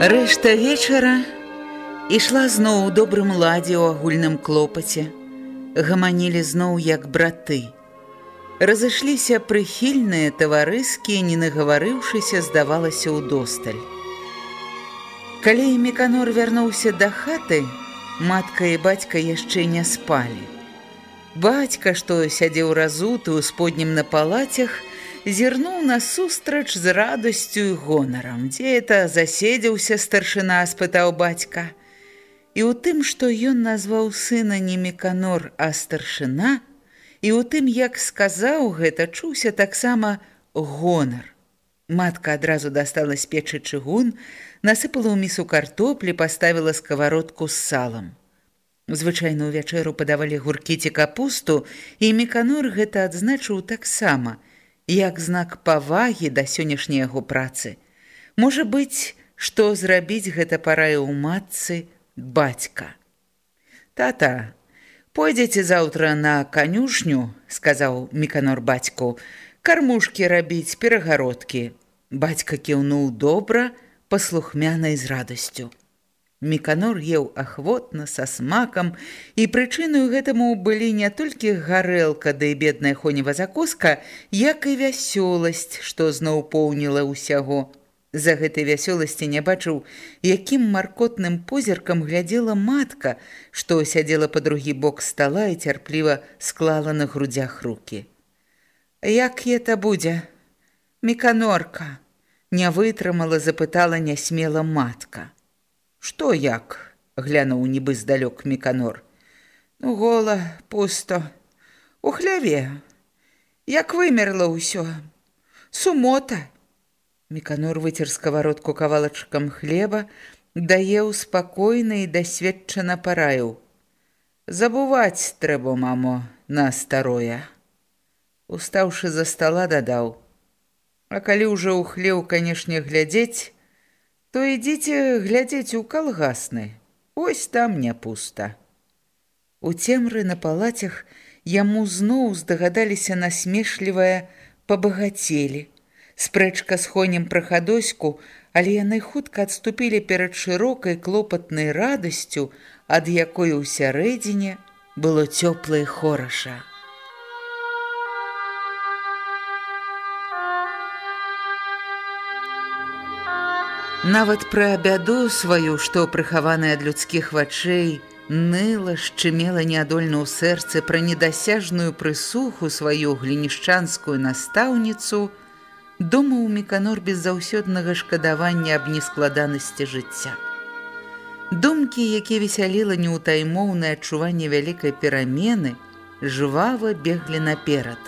Рэшта вечара ішла зноў у добрым ладзе ў агульным клопаце. Гаманілі зноў як браты. Разышліся прыхільныя таварыскія, не нагаварыўшыся, здавалася ў досталь. Калі Меканор вярнуўся да хаты, матка і бацька яшчэ не спалі. Бацька, што сядзеў разуты ў споднім на палацях, зірнуў насустрач з радасцю і гонарам. Дзе это заседзіўся старшына, спытаў бацька. І ў тым, што ён назваў сына не Меканор, а старшына, і ў тым, як сказаў гэта, чуўся таксама гонар. Матка адразу дастала з печы чыгун, насыпала ў місу картоплі, паставіла сковородку з салам. Звычайную вячэру падавалі гуркі ці капусту, і Меканор гэта адзначыў таксама – як знак павагі да сённяшняй яго працы. Можа быць, што зрабіць гэта параіў матцы бацька. Тата, пойдзеце заўтра на канюшню, сказаў Меканор бацьку, кармушкі рабіць перагародкі. Бацька кіўнуў добра, паслухмянай з радасцю. Меканор еў ахвотна са смакам, і прычынаю гэтаму былі не толькі гарэлка ды да бедная хонева закуска, як і вясёласць, што зноў поўніла ўсяго. За гэтай вясёласці не бачыў, якім маркотным позіркам глядзела матка, што сядзела па другі бок стала і цярпліва склала на грудзях рукі. Як это будзе? Меканорка не вытрымала, запытала нясмела матка. Што як? глянуў нібы здалёк меканор. Ну гола, пусто. У хляве. Як вымерла ўсё. Сумота. Меканор выцер сковородку кавалачкам хлеба, даеў спакойна і дасведчана параіў. Забуваць трэба, мамо, на старое. Устаўшы за стола дадаў: А калі ўжо ў хлеў, канешне, глядзець, то ідзіце глядзець у калгасны. Ось там не пуста. У цемры на палацях яму зноў здагадаліся насмешлівая пабагацелі. Спрэчка з хонем прахадоську, але яны хутка адступілі перад шырокай клопатнай радасцю, ад якой у сярэдзіне было цёплае хораша. Нават пра бяду сваю, што прыхаваная ад людскіх вачэй, ныла, шчымела неадольна ў сэрцы пра недасяжную прысуху сваю глінішчанскую настаўніцу, думаў Меканор без заўсёднага шкадавання аб нескладанасці жыцця. Думкі, які весяліла неўтаймоўнае адчуванне вялікай перамены, жвава беглі наперад.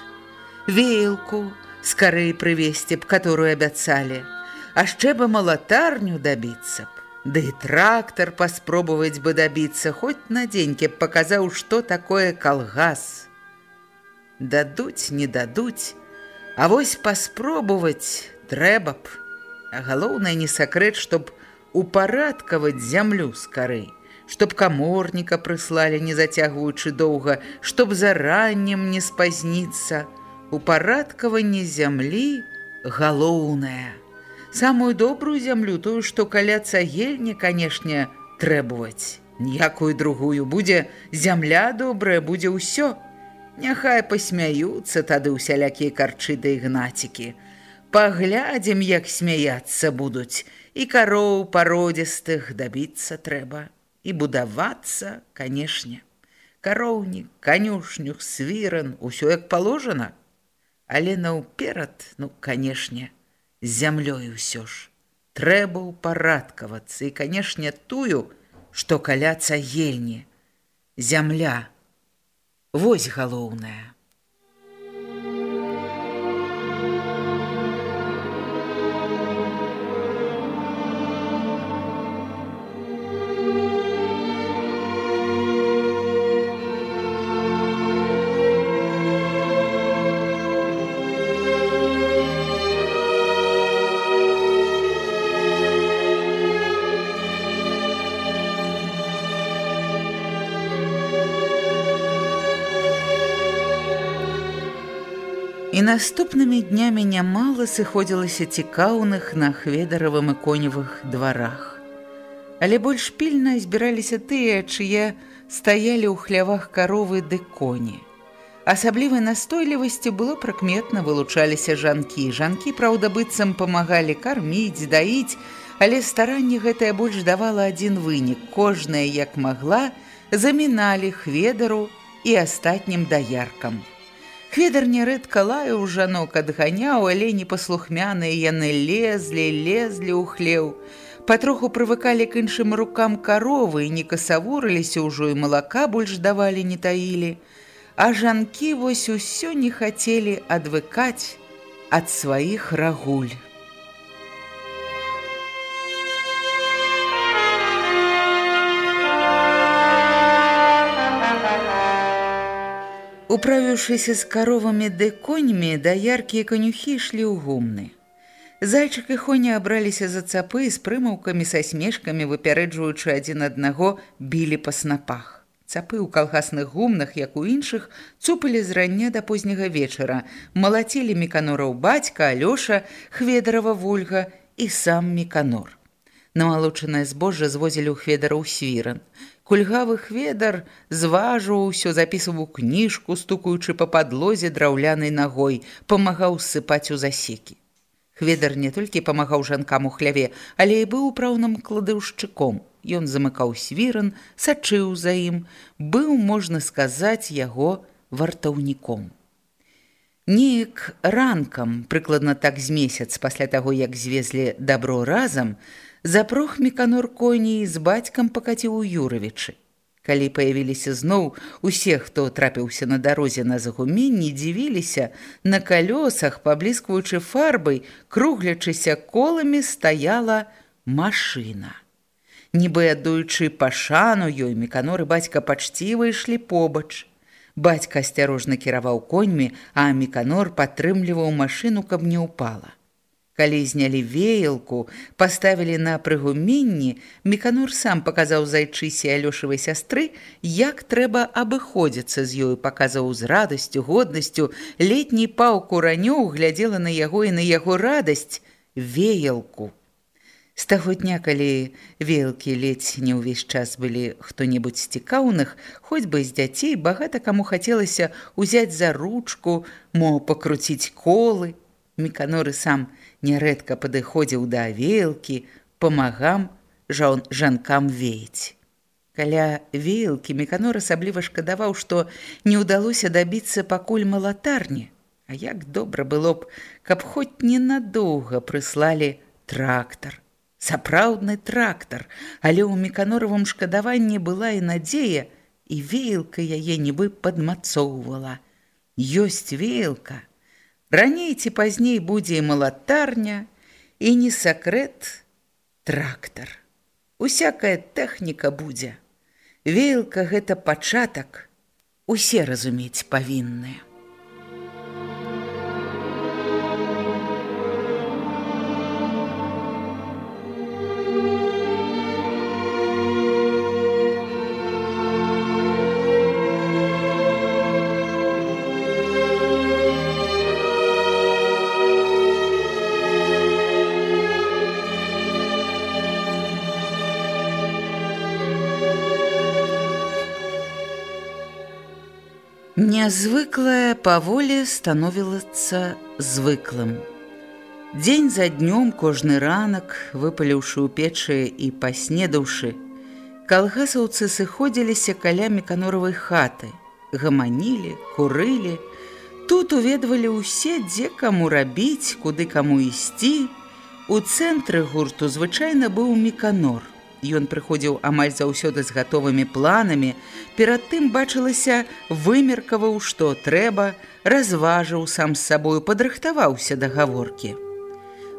Веялку, скарэй прывесці б, которую абяцалі – а ще бы малатарню добиться б. Да и трактор паспробовать бы добиться, хоть на деньги б показал, что такое колгас. Дадуть, не дадуть, а вось паспробовать трэба б. А галоўнае не сакрэт, чтоб упарадкаваць зямлю скорей, чтоб каморніка прыслалі, не зацягваючы доўга, чтоб за раннем не спазніцца. Упарадкаванне зямлі галоўнае самую добрую зямлю тую што каля цагельня канешне трэбаваць ніякую другую. Будзе зямля добрая будзе ўсё. Няхай пасмяюцца тады усялякія карчы да ігнацікі. Паглядзім як смяяцца будуць. І кароў пародзістых дабіцца трэба. І будавацца, канешне. Кароўнік, канюшнюх, свіран, усё як паложана. Але наўперад, ну, канешне, з зямлёй усё ж. Трэба ўпарадкавацца і, канешне, тую, што каля цагельні. Зямля. Вось галоўная. наступнымі днямі нямала сыходзілася цікаўных на хведаравым і коневых дварах. Але больш пільна збіраліся тыя, чые стаялі ў хлявах каровы ды коні. Асаблівай настойлівасці было прыкметна вылучаліся жанкі. Жанкі, праўда, быццам памагалі карміць, даіць, але старанне гэтае больш давала адзін вынік. Кожная, як магла, заміналі хведару і астатнім даяркам. Хведар нярэдка лаяў жанок адганяў, але непаслухмяныя яны лезлі, лезлі ў хлеў. Патроху прывыкалі к іншым рукам каровы і не касавурыліся ўжо і малака больш давалі не таілі. А жанкі вось усё не хацелі адвыкаць ад сваіх рагуль. Управіўшыся з каровамі ды коньмі, даяркі і канюхі ішлі ў гумны. Зайчык і хоня абраліся за цапы з прымаўкамі са смешкамі, выпярэджваючы адзін аднаго, білі па снапах. Цапы ў калгасных гумнах, як у іншых, цупалі з рання да позняга вечара, малацілі меканораў бацька, Алёша, хведарава вольга і сам меканор. Намалучанае збожжа звозілі ў хведараў свіран. Кульгавы хведар зважыў усё, запісываў кніжку, стукаючы па падлозе драўлянай нагой, памагаў сыпаць у засекі. Хведар не толькі памагаў жанкам у хляве, але і быў праўным кладыўшчыком. Ён замыкаў свіран, сачыў за ім, быў, можна сказаць, яго вартаўніком. Неяк ранкам, прыкладна так з месяц пасля таго, як звезлі дабро разам, запрох меканор коней з бацькам пакаціў у Юравічы. Калі паявіліся зноў усе, хто трапіўся на дарозе на загуменні, дзівіліся, на калёсах, пабліскваючы фарбай, круглячыся коламі стаяла машына. Нібы адуючы пашану ёй меканоры бацька пачці выйшлі побач. Бацька асцярожна кіраваў коньмі, а меканор падтрымліваў машыну, каб не ўпала. Калі знялі веялку, паставілі на прыгуменні, Меканур сам паказаў зайчысе Алёшавай сястры, як трэба абыходзіцца з ёю, паказаў з радасцю, годнасцю, летні паўку ранёў глядзела на яго і на яго радасць веялку. З таго дня, калі веялкі ледзь не ўвесь час былі хто-небудзь з цікаўных, хоць бы з дзяцей багата каму хацелася ўзяць за ручку, мо пакруціць колы, Меканоры сам нярэдка падыходзіў да веялкі, памагам жан жанкам веяць. Каля веялкі Меканор асабліва шкадаваў, што не ўдалося дабіцца пакуль малатарні, А як добра было б, каб хоць ненадоўга прыслалі трактар. Сапраўдны трактар, але ў меканоравым шкадаванні была і надзея, і веялка яе нібы падмацоўвала. Ёсць веялка, Раней ці пазней будзе і малатарня, і не сакрэт трактар. Усякая тэхніка будзе. Веялка гэта пачатак, усе разумець павінныя. Нязвыклае паволі становілася звыклым. Дзень за днём кожны ранак, выпаліўшы ў печы і паснедаўшы, Калгасаўцы сыходзіліся каля меканоравай хаты, гаманілі, курылі. Тут уведвалі ўсе, дзе каму рабіць, куды каму ісці. У цэнтры гурту звычайна быў меканор. Ён прыходзіў амаль заўсёды з гатовымі планамі. Перад тым бачылася, вымеркаваў, што трэба, разважыў сам з сабою, падрыхтаваўся да гаворкі.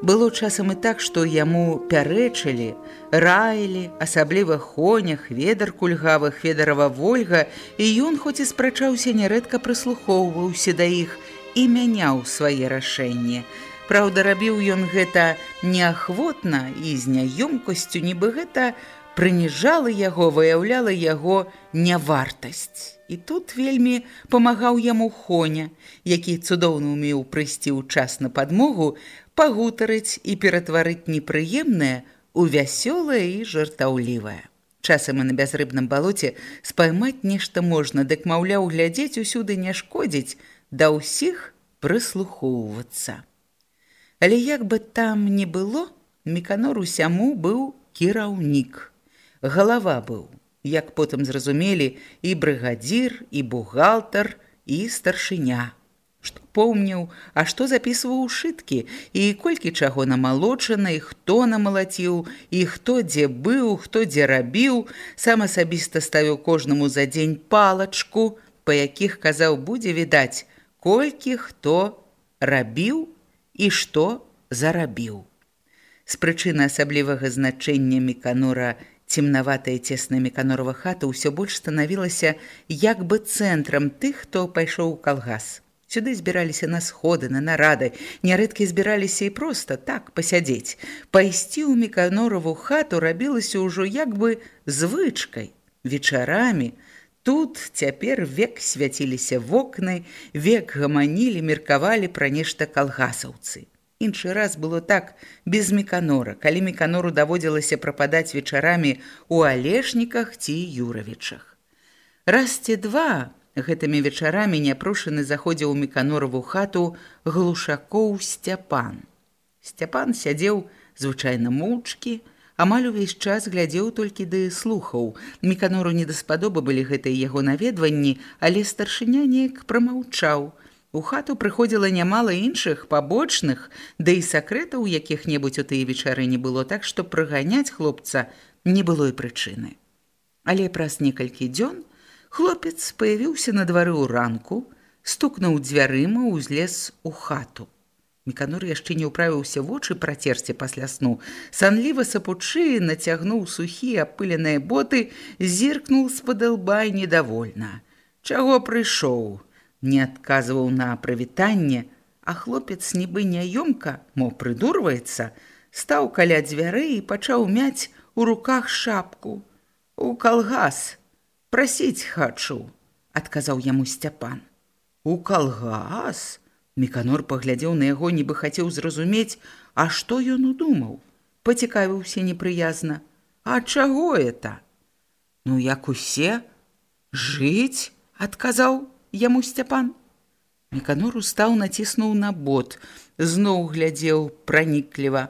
Было часам і так, што яму пярэчылі, раілі, асабліва хонях, ведар кульгавых, ведарава вольга, і ён хоць і спрачаўся, нярэдка прыслухоўваўся да іх і мяняў свае рашэнні. Праўда, рабіў ён гэта неахвотна і з няёмкасцю, нібы гэта прыніжала яго, выяўляла яго нявартасць. І тут вельмі памагаў яму Хоня, які цудоўна ўмеў прыйсці ў час на падмогу, пагутарыць і ператварыць непрыемнае у вясёлае і жартаўлівае. Часам і на бязрыбным балоце спаймаць нешта можна, дык маўляў, глядзець усюды не шкодзіць, да ўсіх прыслухоўвацца. Але як бы там не было, Меканор усяму быў кіраўнік. Галава быў, як потым зразумелі, і брыгадзір, і бухгалтар, і старшыня што помніў, а што запісваў шыткі і колькі чаго намалочана і хто намалаціў і хто дзе быў, хто дзе рабіў, сам асабіста ставіў кожнаму за дзень палачку, па якіх казаў будзе відаць, колькі хто рабіў і што зарабіў. З прычыны асаблівага значэння меканора цемнаватая цесная меканорова хата ўсё больш станавілася як бы цэнтрам тых, хто пайшоў у калгас. Сюды збіраліся на сходы, на нарады, нярэдкі збіраліся і проста так пасядзець. Пайсці ў меканорову хату рабілася ўжо як бы звычкай, вечарамі. Тут цяпер век свяціліся вокны, век гаманілі, меркавалі пра нешта калгасаўцы. Іншы раз было так без меканора, калі меканору даводзілася прападаць вечарамі ў алешніках ці юравічах. Раз ці два Гэтымі вечарамі няпрошаны заходзіў у меканорову хату глушакоў сцяпан. Сцяпан сядзеў звычайна моўчкі, амаль увесь час глядзеў толькі ды слухаў. Меканору не даспадобы былі гэтыя яго наведванні, але старшыня неяк прамаўчаў. У хату прыходзіла нямала іншых пабочных, да і сакрэтаў якіх-небудзь у тыя вечары не было так, што прыганяць хлопца не было і прычыны. Але праз некалькі дзён, Хлопец паявіўся на двары ў ранку, стукнуў дзвярыма, узлез у хату. Меканор яшчэ не ўправіўся вочы працерці пасля сну. Санліва сапучы нацягнуў сухія апыленыя боты, зіркнуў з-пад лба і недовольна. Чаго прыйшоў? Не адказваў на прывітанне, а хлопец нібы няёмка, мо прыдурваецца, стаў каля дзвярэй і пачаў мяць у руках шапку. У калгас, прасіць хачу, адказаў яму сцяпан. У калгас Меканор паглядзеў на яго, нібы хацеў зразумець, а што ён удумаў, пацікавіўся непрыязна. А чаго это? Ну як усе жыць, адказаў яму сцяпан. Меканор устаў націснуў на бот, зноў глядзеў пранікліва.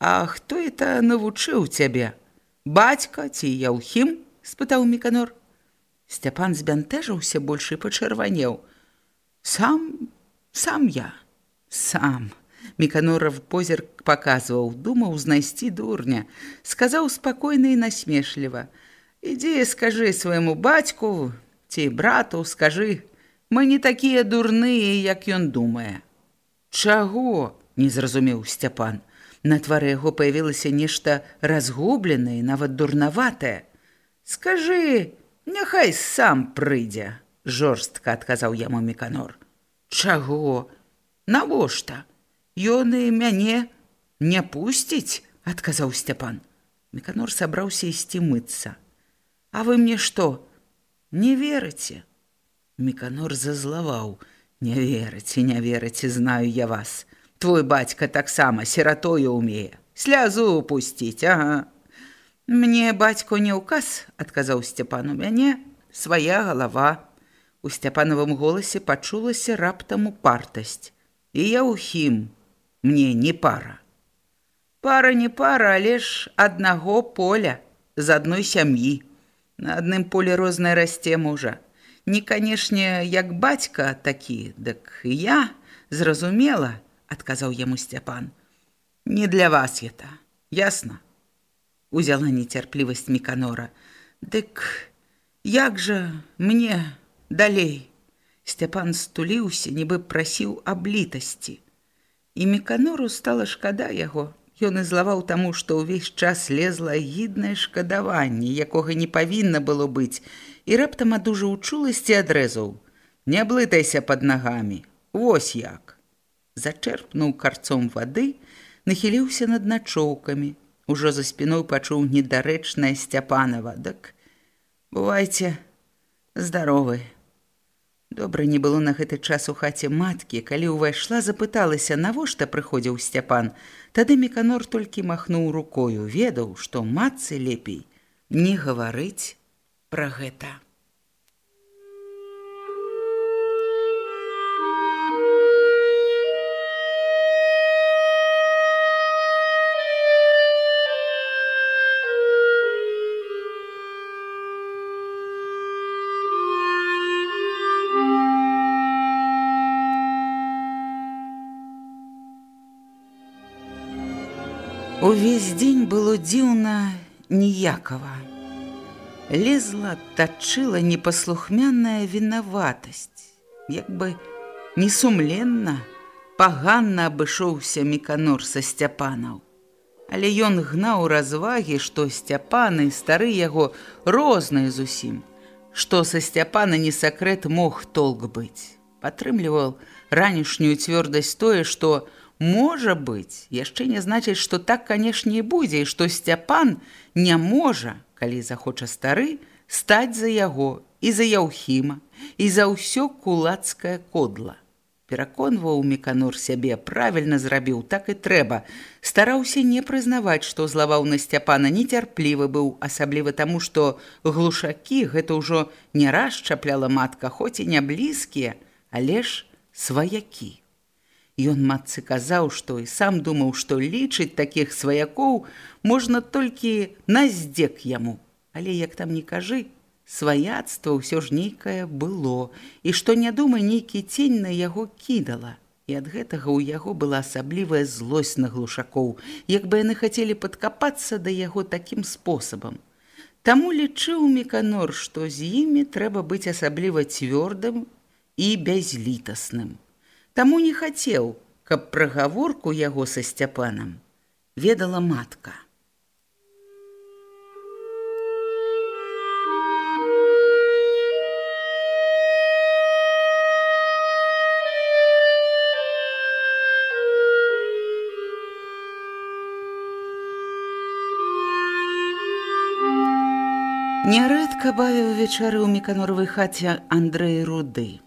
А хто это навучыў цябе? Бацька ці яўхім? спытаў меканор. Сцяпан збянтэжыўся больш і пачырванеў. Сам, сам я, сам. Меканоров позірк паказваў, думаў знайсці дурня, сказаў спакойна і насмешліва: « Ідзі, скажы свайму бацьку ці брату, скажы, мы не такія дурныя, як ён думае. Чаго? не зразумеў сцяпан. На твары яго паявілася нешта разгубленае, нават дурнаватае. Скажы, няхай сам прыйдзе, жорстка адказаў яму меканор. Чаго? Навошта? Ён і мяне не пусціць, адказаў сцяпан. Меканор сабраўся ісці мыцца. А вы мне што? Не верыце? Меканор зазлаваў: « Не верыце, не верыце, знаю я вас. Твой бацька таксама сиратою умее. Слязу упусціць, ага. Мне бацько не ўказ, адказаў сцяпан у мяне свая галава. У сцяпанавым голасе пачулася раптам упартасць. І я ўхім, мне не пара. Пара не пара, але ж аднаго поля, з адной сям'і. На адным поле рознае расце мужа. Не, канешне, як бацька такі, дык я, зразумела, адказаў яму Сцяпан. Не для вас это, ясна. Узяла нецярплівасць Міканора. Дык як жа мне далей? Сцяпан стуліўся, нібы прасіў аблітасці. І Міканору стала шкада яго. Ён і злаваў таму, што ўвесь час лезла гіднае шкадаванне, якога не павінна было быць, і раптам адужа ў чуласці адрэзаў: « Не блытайся пад нагамі, Вось як. Зачэрпнуў карцом вады, нахіліўся над начоўкамі. Ужо за спіной пачуў недарэчная сцяпанова, дык бывайце здаровы. Добра не было на гэты час у хаце маткі, калі ўвайшла, запыталася, навошта прыходзіў сцяпан. Тады меканор толькі махнуў рукою, ведаў, што матцы лепей не гаварыць пра гэта. Увесь дзень было дзіўна ніякава. Лезла, тачыла непаслухмяная вінаватасць, як бы несумленна, паганна абышоўся міканор са сцяпанаў. Але ён гнаў развагі, што сцяпаны стары яго розныя зусім, што са сцяпана не сакрэт мог толк быць. Падтрымліваў ранішнюю цвёрдасць тое, што, можа быць яшчэ не значыць што так канешне і будзе і што сцяпан не можа калі захоча стары стаць за яго і за яўхіма і за ўсё кулацкае кодла. Пераконваў меканур сябе правільна зрабіў так і трэба. Стараўся не прызнаваць што злаваў на сцяпана нецярплівы быў асабліва таму што глушакі гэта ўжо не раз чапляла матка хоць і не блізкія але ж сваякі Ён матцы казаў, што і сам думаў, што лічыць такіх сваякоў можна толькі на здзек яму. Але як там не кажы, сваяцтва ўсё ж нейкае было, і што не думай нейкі цень на яго кідала. І ад гэтага ў яго была асаблівая злосць на глушакоў, як бы яны хацелі падкапацца да яго такім спосабам. Таму лічыў меканор, што з імі трэба быць асабліва цвёрдым і бязлітасным. Таму не хацеў, каб прагаворку яго са сцяпанам ведала матка. Нярэдка бавіў вечары ў меканоровай хаце Андрэй руды.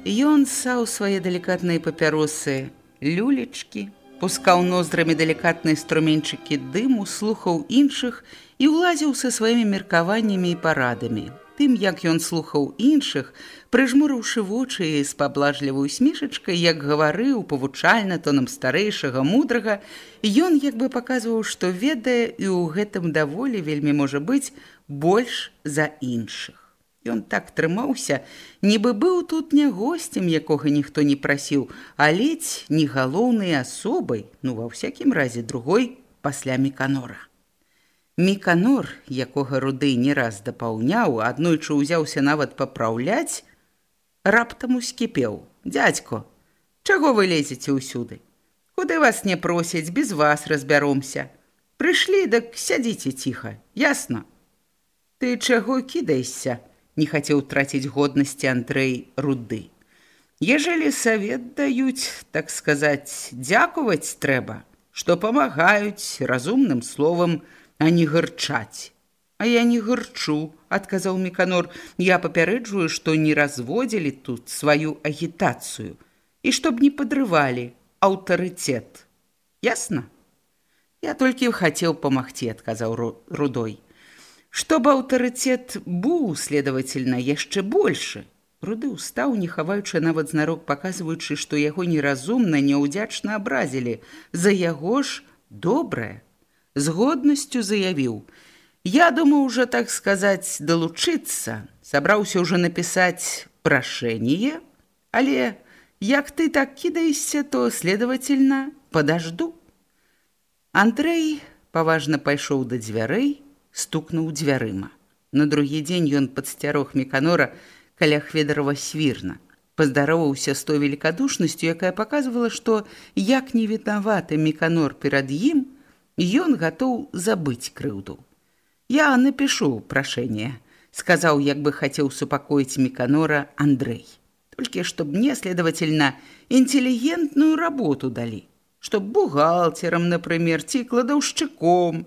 Ён саў свае далікатныя папяросы, люлечкі, пускаў ноздрамі далікатныя струменьчыкі дыму, слухаў іншых і ўлазіў са сваімі меркаваннямі і парадамі. Тым, як ён слухаў іншых, прыжмурыўшы вочы з паблажлівую смешачкай, як гаварыў павучальна тонам старэйшага мудрага, ён як бы паказваў, што ведае і ў гэтым даволі вельмі можа быць больш за іншых. Ён так трымаўся, нібы быў тут не госцем, якога ніхто не прасіў, а ледзь не галоўнай асобай, ну ва ўсякім разе другой пасля меканора. Меканор, якога руды не раз дапаўняў, аднойчы ўзяўся нават папраўляць, раптам ускіпеў: Дядзько, чаго вы лезеце ўсюды? Куды вас не просяць, без вас разбяромся. Прышлі, дык сядзіце ціха, ясна. Ты чаго кідаешся? Не хацеў траціць годнасці Андрэй руды. Ежели савет даюць, так сказаць, дзякуваць трэба, што памагаюць разумным словам, а не гырчаць. А я не гырчу, адказаў меканор, я папярэджваю, што не разводзілі тут сваю агітацыю і чтоб не падрывалі аўтарыцет. Ясна? Я толькі хацеў памагці, адказаў рудой. Чтоб аўтарыцет быў, следовательно, яшчэ больше. Руды ўстаў, не хаваючы нават знарок, паказваючы, што яго неразумна, няўдзячна абразілі. За яго ж добрае. З годнасцю заявіў: Я думаю уже, так сказать, долучиться. Собрался уже написать прошение, але як ты так кидаешься, то, следовательно, подожду. Андрей поважно пайшоў да дзвярэй, стукнуў дзвярыма. На другі дзень ён падсцярог Меканора каля хведарова свірна. Паздароваўся з той великадушнасцю, якая паказвала, што як невінаваты Меканор перад ім, ён гатоў забыць крыўду. Я напишу прошение, сказал, як бы хотел супокоить Миконора Андрей. Только чтоб мне, следовательно, интеллигентную работу дали. Чтоб бухгалтером, например, ти кладовщиком.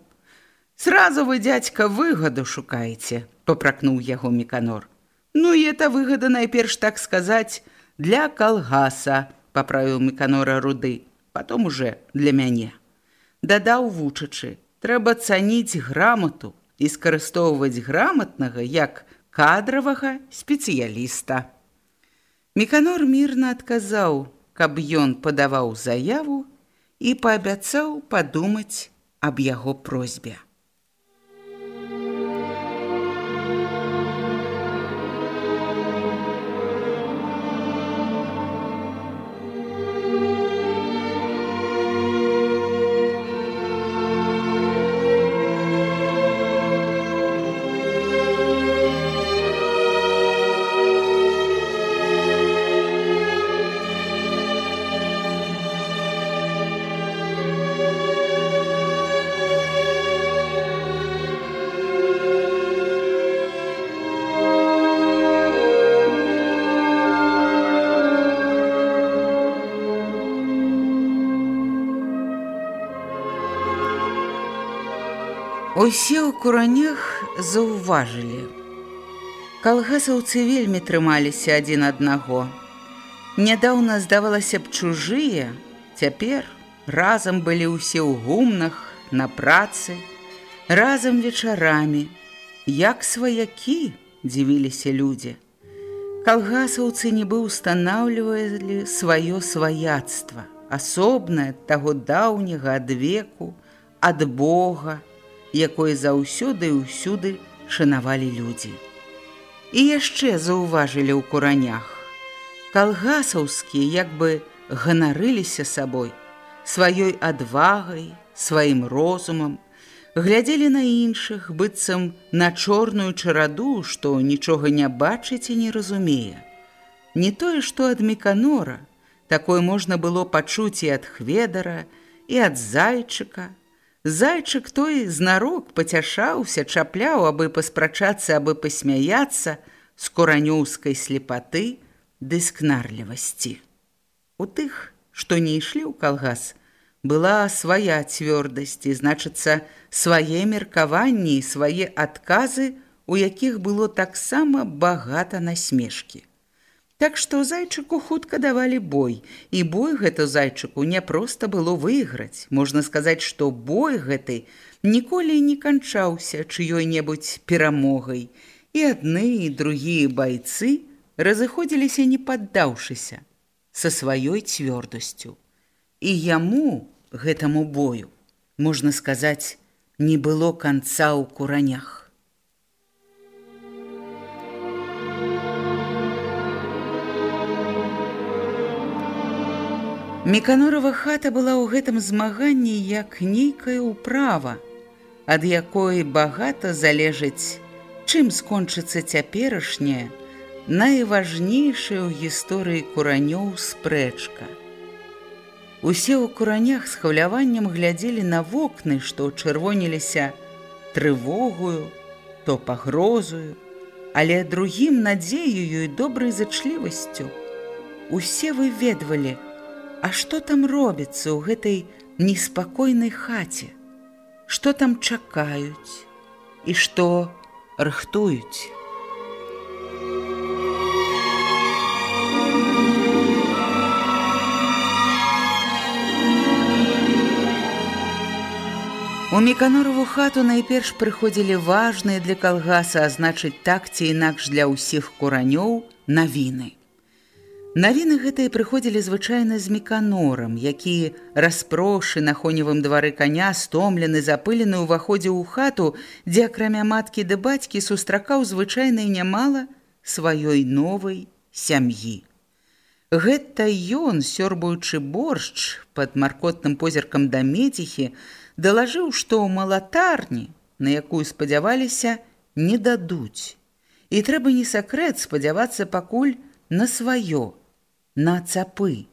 Сразу вы, дядька, выгоду шукаете, попрокнул его Миконор. Ну и эта выгода, найперш так сказать, для колгаса, поправил Миконора Руды, потом уже для мяне. Дадаў вучачы, трэба цаніць грамоту, і скарыстоўваць граматнага як кадравага спецыяліста. Меканор мірна адказаў, каб ён падаваў заяву і паабяцаў падумаць аб яго просьбе. Усе ў куранях заўважылі. Калгасаўцы вельмі трымаліся адзін аднаго. Нядаўна здавалася б чужыя, цяпер разам былі ўсе ў гумнах, на працы, разам вечарамі, як сваякі дзівіліся людзі. Калгасаўцы нібы ўстанаўлівалі сваё сваяцтва, асобнае ад таго даўняга ад веку, ад Бога, якое заўсёды і ўсюды шанавалі людзі. І яшчэ заўважылі ў куранях. Калгасаўскія як бы ганарыліся сабой, сваёй адвагай, сваім розумам, глядзелі на іншых, быццам на чорную чараду, што нічога не бачыць і не разумее. Не тое, што ад меканора, такое можна было пачуць і ад хведара, і ад зайчыка, Зайчык той знарок пацяшаўся, чапляў, абы паспрачацца, абы пасмяяцца з куранёўскай слепаты ды скнарлівасці. У тых, што не ішлі ў калгас, была свая цвёрдасць, значыцца, свае меркаванні і свае адказы, у якіх было таксама багата насмешкі. Так што зайчыку хутка давалі бой, і бой гэта зайчыку не проста было выйграць. Можна сказаць, што бой гэты ніколі не канчаўся чыёй-небудзь перамогай, і адны і другія байцы разыходзіліся не паддаўшыся са сваёй цвёрдасцю. І яму, гэтаму бою, можна сказаць, не было канца ў куранях. Меканорова хата была ў гэтым змаганні як нейкая ўправа, ад якой багата залежыць, чым скончыцца цяперашняе, найважнейшая ў гісторыі куранёў спрэчка. Усе ў куранях з хваляваннем глядзелі на вокны, што чырвоніліся трывогую, то пагрозую, але другім надзеюю і добрай зачлівасцю. Усе выведвалі, А што там робіцца ў гэтай неспакойнай хаце? Што там чакаюць і што рыхтуюць? У меканорову хату найперш прыходзілі важныя для калгаса, а значыць так ці інакш для ўсіх куранёў навіны. Навіны гэтыя прыходзілі звычайна з меканорам, які распрошы на хоневым двары каня, стомлены, запылены ўваходзе ў хату, дзе акрамя маткі ды бацькі сустракаў звычайнай нямала сваёй новай сям'і. Гэта ён, сёрбуючы боршч пад маркотным позіркам да медзіхі, далажыў, што ў малатарні, на якую спадзяваліся, не дадуць. І трэба не сакрэт спадзявацца пакуль на сваё на цапы.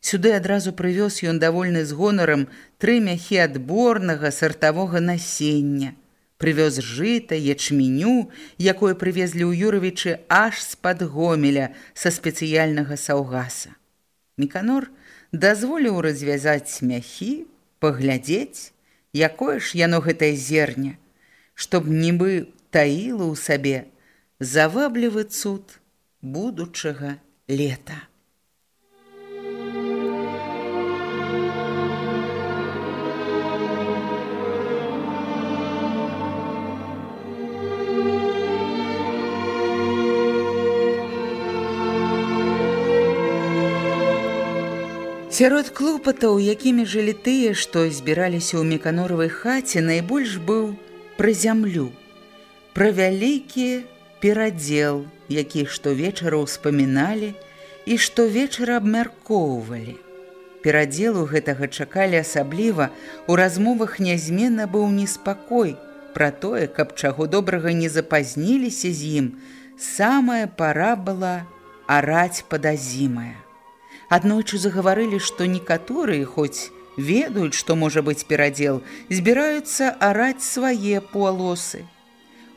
Сюды адразу прывёз ён давольны з гонарам тры мяхі адборнага сартавога насення. Прывёз жыта, ячменю, якое прывезлі ў Юравічы аж з-пад гомеля са спецыяльнага саўгаса. Міканор дазволіў развязаць мяхі, паглядзець, якое ж яно гэтае зерня, чтоб нібы таіла ў сабе заваблівы цуд будучага лета. Сярод клопатаў, якімі жылі тыя, што збіраліся ў меканоравай хаце, найбольш быў пра зямлю, пра вялікі перадзел, які штовечара ўспаміналі і штовечара абмяркоўвалі. Перадзелу гэтага чакалі асабліва, у размовах нязмена быў неспакой пра тое, каб чаго добрага не запазніліся з ім, самая пара была араць падазімая. Аднойчы загаварылі, што некаторыя, хоць ведаюць, што можа быць перадзел, збіраюцца араць свае полосы.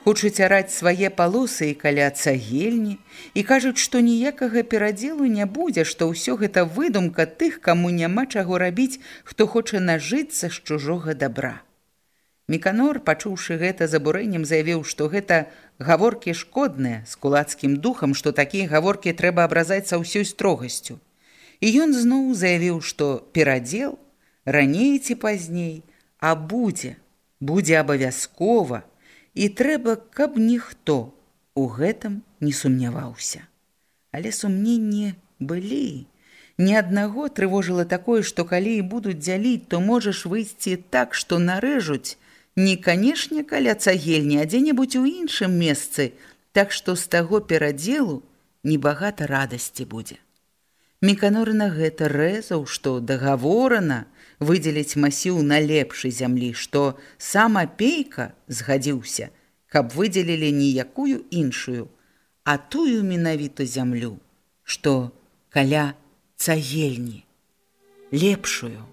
Хочуць араць свае палосы і каля цагельні і кажуць, што ніякага перадзелу не будзе, што ўсё гэта выдумка тых, каму няма чаго рабіць, хто хоча нажыцца з чужога добра. Меканор, пачуўшы гэта з абурэннем, заявіў, што гэта гаворкі шкодныя з кулацкім духам, што такія гаворкі трэба абразаць са ўсёй строгасцю. І ён зноў заявіў, што перадзел раней ці пазней, а будзе, будзе абавязкова, і трэба, каб ніхто у гэтым не сумняваўся. Але сумненні былі. Ні аднаго трывожыла такое, што калі і будуць дзяліць, то можаш выйсці так, што нарэжуць не канешне каля цагельні, а дзе-небудзь у іншым месцы, так што з таго перадзелу небагата радасці будзе. Меканор на гэта рэзаў, што дагаворана выдзеліць масіў на лепшай зямлі, што сам апейка згадзіўся, каб выдзелілі ніякую іншую, а тую менавіту зямлю, што каля цагельні, лепшую.